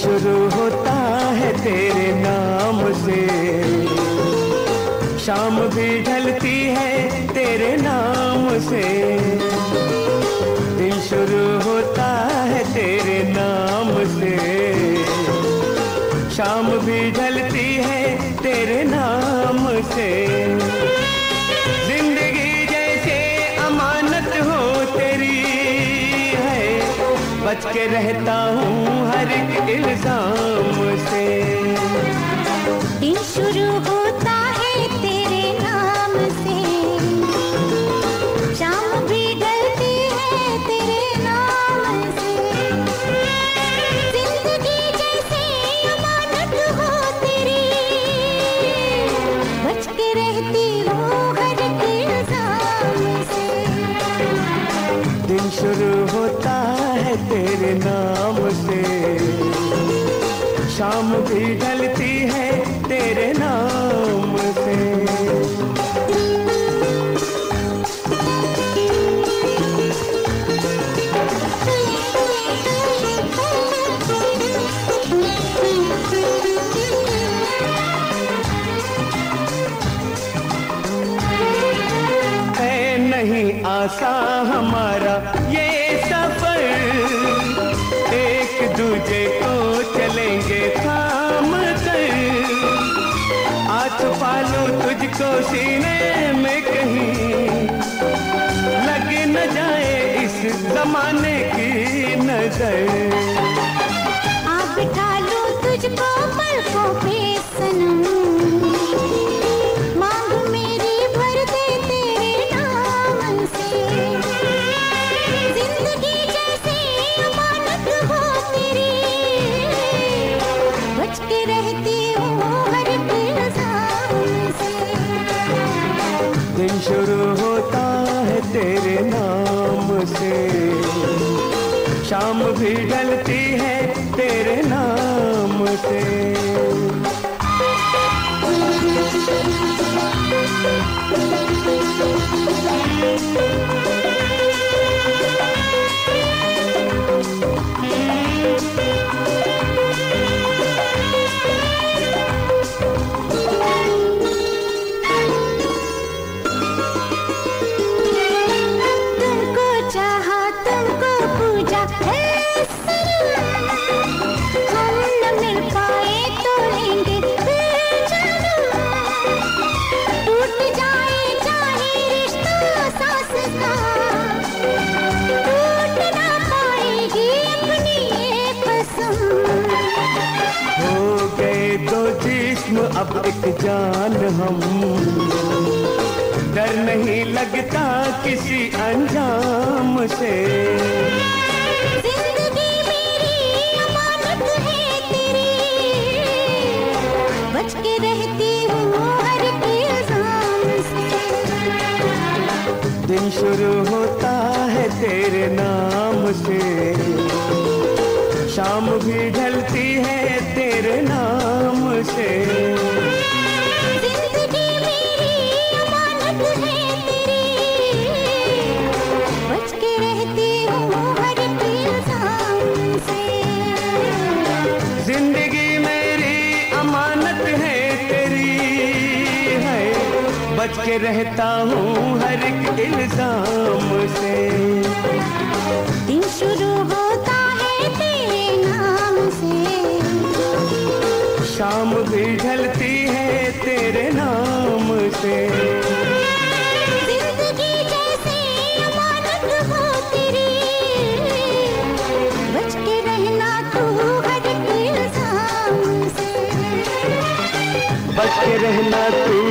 शुरू होता है तेरे नाम से। शाम भी ढलती है तेरे नाम से। दिन शुरू होता है तेरे नाम से। शाम भी ढलती है तेरे नाम से। बच के रहता हूँ हर एक इल्ज़ाम से। दिन शुरू होता है तेरे नाम से। शुरू होता है तेरे नाम से। शाम भी ढलती है तेरे नाम से। नहीं आसा हमारा पालू तुझको सीने में कहीं लग न जाए इस जमाने की नज़र। आ बिठा लू तुझको पलकों पे सनम। तेरे नाम से। शाम भी ढलती है तेरे नाम से। तुमको जिस्म अब एक जान हम। डर नहीं लगता किसी अंजाम से। है बच के रहती हूँ हर से। दिन शुरू होता है तेरे नाम से। शाम भी ढलती है बच के रहता हूँ हर एक इल्ज़ाम से। दिन शुरू होता है तेरे नाम से। शाम भी ढलती है तेरे नाम से। रहना तू